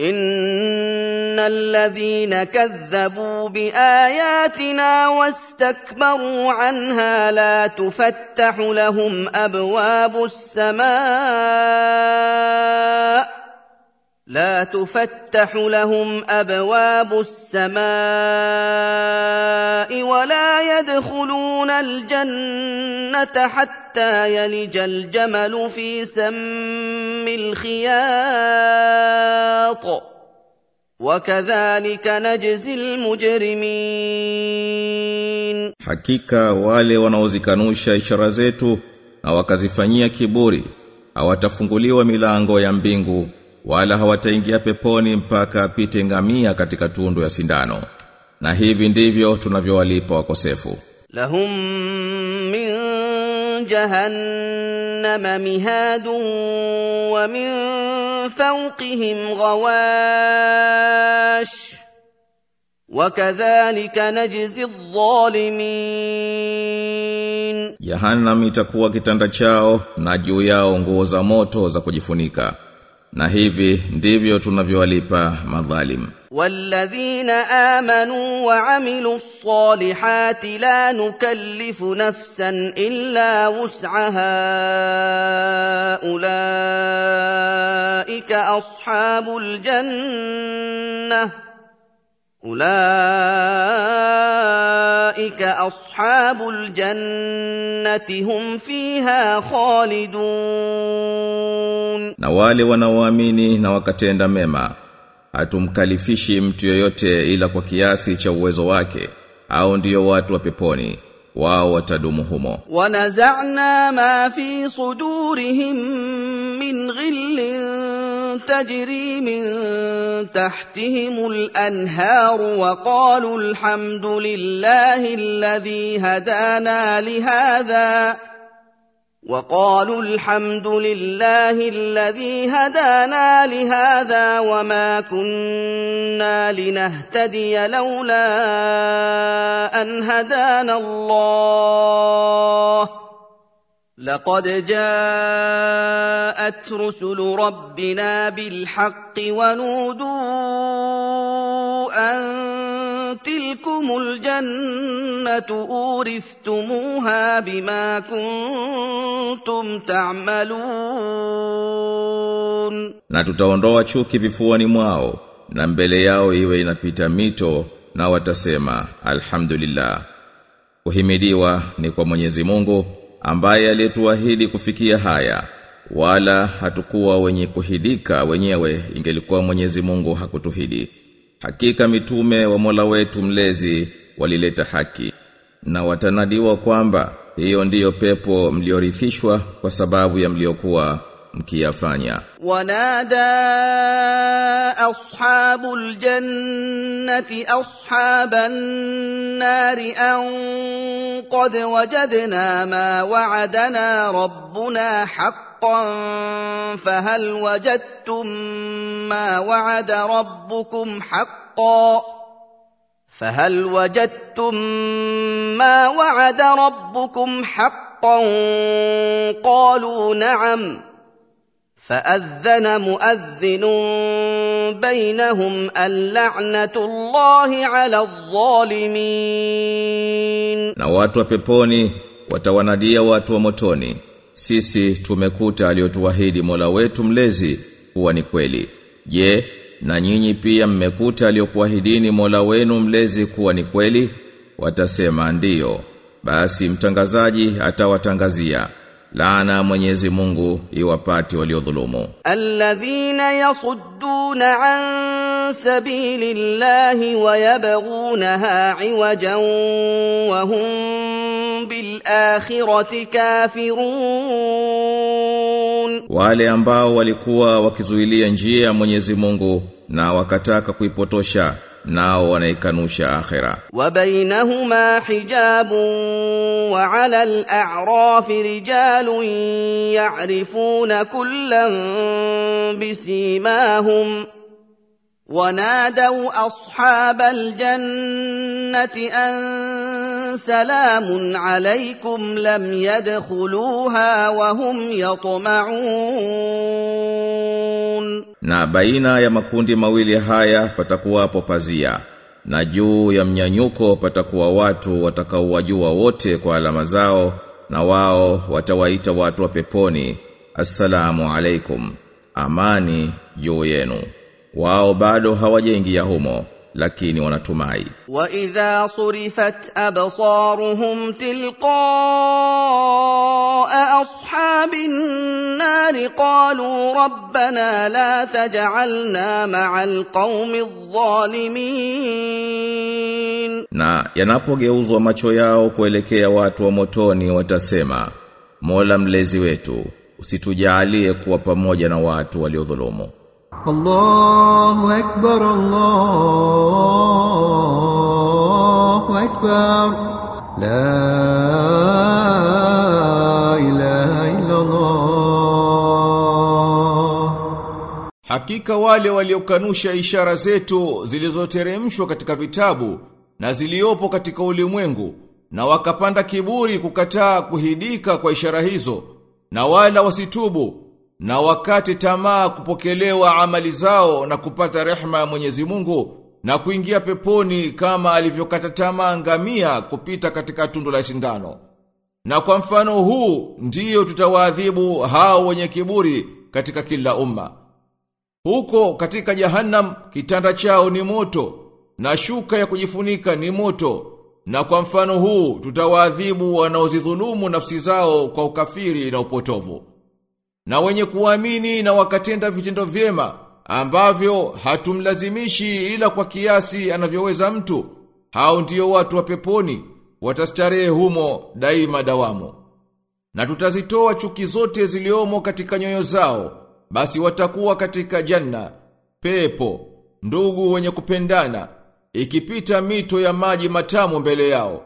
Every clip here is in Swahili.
ان الذين كذبوا باياتنا واستكبروا عنها لا تفتح لهم ابواب السماء لا تفتح لهم ابواب السماء ولا يدخلون الجنه حتى يلج الجمل في سم الخياط وكذلك نجزي المجرمين Hakika wale wanaozikanusha ishara zetu na wakazifanyia kiburi hawatafunguliwa milango ya mbingu wala hawataingia peponi mpaka apite ngamia katika tundu ya sindano na hivi ndivyo tunavyowalipa wakosefu لهم من جهنم مهاد ومن فوقهم غواش وكذلك نجزي الظالمين Jahannam itakuwa kitanda chao na juu yao nguo za moto za kujifunika na hivi ndivyo tunavyowalipa madhalim والذين امنوا وعملوا الصالحات لا نكلف نفسا الا وسعها اولئك اصحاب الجنه اولئك اصحاب الجنه هم فيها خالدون na wale wanaoamini na wakatenda mema hatumkalifishi mtu yoyote ila kwa kiasi cha uwezo wake au ndiyo watu wa peponi wao watadumu humo ونزعنا ما في صدورهم من غل تجري من تحتهم الأنهار وقالوا الحمد لله الذي هدانا لهذا وقالوا الحمد لله الذي هدانا لهذا وما كنا لنهتدي لولا أن هدانا الله لقد جاءت رسل ربنا بالحق ونودوا ان تلكم الجنه اورثتموها بما كنتم تعملون na tutaondoa chuki vifuani mwao na mbele yao iwe inapita mito na watasema alhamdulillah kuhimidiwa ni kwa Mwenyezi Mungu ambaye alituahidi kufikia haya wala hatukuwa wenye kuhidika wenyewe ingelikuwa Mwenyezi Mungu hakutuhidi hakika mitume wa Mola wetu mlezi walileta haki na watanadiwa kwamba hiyo ndiyo pepo mliorithishwa kwa sababu ya mliokuwa mkiyafanya wanada ashabul jannati ashaban nari an qad wajadna ma wa'adana rabbuna haqqan fahal wajadtum ma wa'ada rabbukum haqqan فهل وجدتم ما وعد ربكم حقا قالوا نعم فاذن مؤذن بينهم اللعنه الله على الظالمين na watu wa peponi watawanadia watu wa motoni sisi tumekuta aliyotuahidi Mola wetu mlezi kuwa ni kweli je na nyinyi pia mmekuta aliyokuahidini Mola wenu mlezi kuwa ni kweli watasema ndiyo basi mtangazaji atawatangazia laana Mwenyezi Mungu iwapati waliodhulumu. Alladhina yasudduna an sabilillahi wayabghunaha iwajan wa hum bil kafirun, wale ambao walikuwa wakizuilia njia ya Mwenyezi Mungu na wakataka kuipotosha nao wanaikanusha akhera وبينهما حجاب وعلى الاعراف رجال يعرفون كلا بسيماهم ونادوا اصحاب الجنه ان سلام عليكم لم يدخلوها وهم يطمعون Na baina ya makundi mawili haya patakuwapo pazia na juu ya mnyanyuko patakuwa watu watakaowajua wote kwa alama zao na wao watawaita watu wa peponi assalamu alaikum amani juu yenu wao bado hawajaingia humo lakini wanatumai. Wa idha surifat absaruhum tilqa ashabin nar qalu rabbana la taj'alna ma'al qaumi dhalimin na yanapogeuzwa macho yao kuelekea watu wa motoni watasema mola mlezi wetu usitujalie kuwa pamoja na watu waliodhulumu. الله أكبر الله أكبر لا إله إلا الله Hakika wale waliokanusha ishara zetu zilizoteremshwa katika vitabu na ziliopo katika ulimwengu na wakapanda kiburi kukataa kuhidika kwa ishara hizo na wala wasitubu na wakati tamaa kupokelewa amali zao na kupata rehma ya Mwenyezi Mungu na kuingia peponi kama alivyokata tamaa ngamia kupita katika tundu la shindano. Na kwa mfano huu ndiyo tutawaadhibu hao wenye kiburi katika kila umma. Huko katika jahannam kitanda chao ni moto na shuka ya kujifunika ni moto. Na kwa mfano huu tutawaadhibu wanaozidhulumu nafsi zao kwa ukafiri na upotovu. Na wenye kuamini na wakatenda vitendo vyema ambavyo hatumlazimishi ila kwa kiasi anavyoweza mtu. Hao ndiyo watu wa peponi watastarehe humo daima dawamo Na tutazitoa chuki zote ziliomo katika nyoyo zao, basi watakuwa katika janna, pepo, ndugu wenye kupendana, ikipita mito ya maji matamu mbele yao.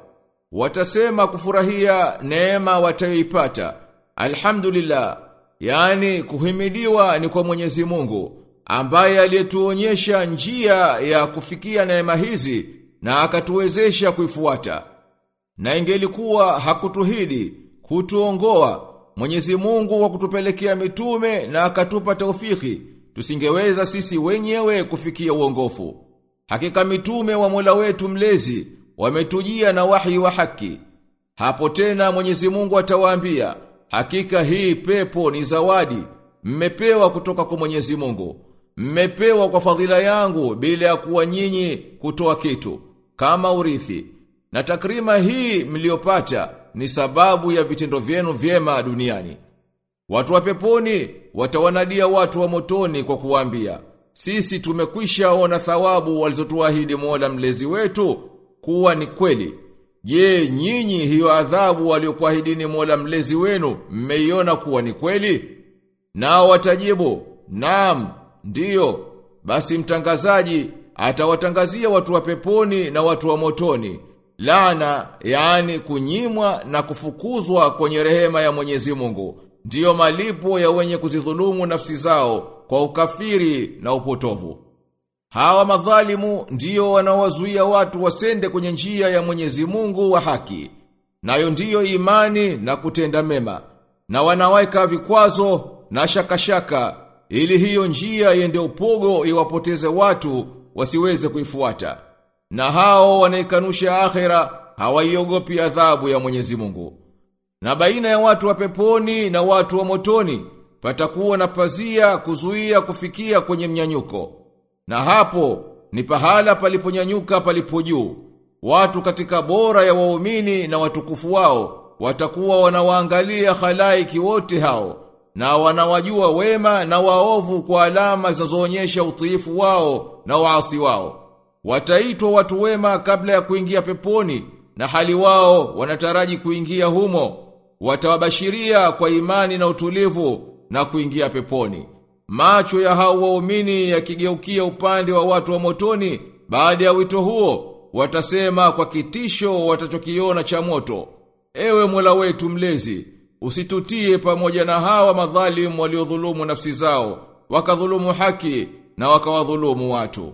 Watasema kufurahia neema watayoipata. Alhamdulillah, yani kuhimidiwa ni kwa Mwenyezi Mungu, ambaye aliyetuonyesha njia ya kufikia neema hizi na akatuwezesha kuifuata. Na ingelikuwa hakutuhidi, kutuongoa, Mwenyezi Mungu wa kutupelekea mitume na akatupa taufiki, tusingeweza sisi wenyewe kufikia uongofu. Hakika mitume wa Mola wetu mlezi wametujia na wahi wa haki. Hapo tena Mwenyezi Mungu atawaambia, hakika hii pepo ni zawadi, mmepewa kutoka kwa Mwenyezi Mungu. Mmepewa kwa fadhila yangu bila ya kuwa nyinyi kutoa kitu kama urithi. Na takrima hii mliopata ni sababu ya vitendo vyenu vyema duniani. Watu wa peponi watawanadia watu wa motoni kwa kuambia, sisi tumekwisha ona thawabu walizotuahidi Mola mlezi wetu kuwa ni kweli. Je, nyinyi hiyo adhabu waliokuahidini Mola mlezi wenu mmeiona kuwa ni kweli? Nao watajibu, "Naam, ndiyo." Basi mtangazaji atawatangazia watu wa peponi na watu wa motoni laana, yaani kunyimwa na kufukuzwa kwenye rehema ya Mwenyezi Mungu. Ndiyo malipo ya wenye kuzidhulumu nafsi zao kwa ukafiri na upotovu. Hawa madhalimu ndiyo wanawazuia watu wasende kwenye njia ya Mwenyezi Mungu wa haki. Nayo ndiyo imani na kutenda mema. Na wanaweka vikwazo na shakashaka ili hiyo njia iende upogo iwapoteze watu wasiweze kuifuata. Na hao wanaikanusha akhera hawaiogopi adhabu ya Mwenyezi Mungu. Na baina ya watu wa peponi na watu wa motoni patakuwa na pazia kuzuia kufikia kwenye mnyanyuko. Na hapo ni pahala paliponyanyuka palipojuu. Watu katika bora ya waumini na watukufu wao watakuwa wanawaangalia halaiki wote hao na wanawajua wema na waovu kwa alama zinazoonyesha utiifu wao na waasi wao. Wataitwa watu wema kabla ya kuingia peponi na hali wao wanataraji kuingia humo. Watawabashiria kwa imani na utulivu na kuingia peponi. Macho ya hao waumini yakigeukia upande wa watu wa motoni baada ya wito huo watasema kwa kitisho watachokiona cha moto. Ewe Mola wetu mlezi, usitutie pamoja na hawa madhalimu waliodhulumu nafsi zao, wakadhulumu haki, na wakawadhulumu watu.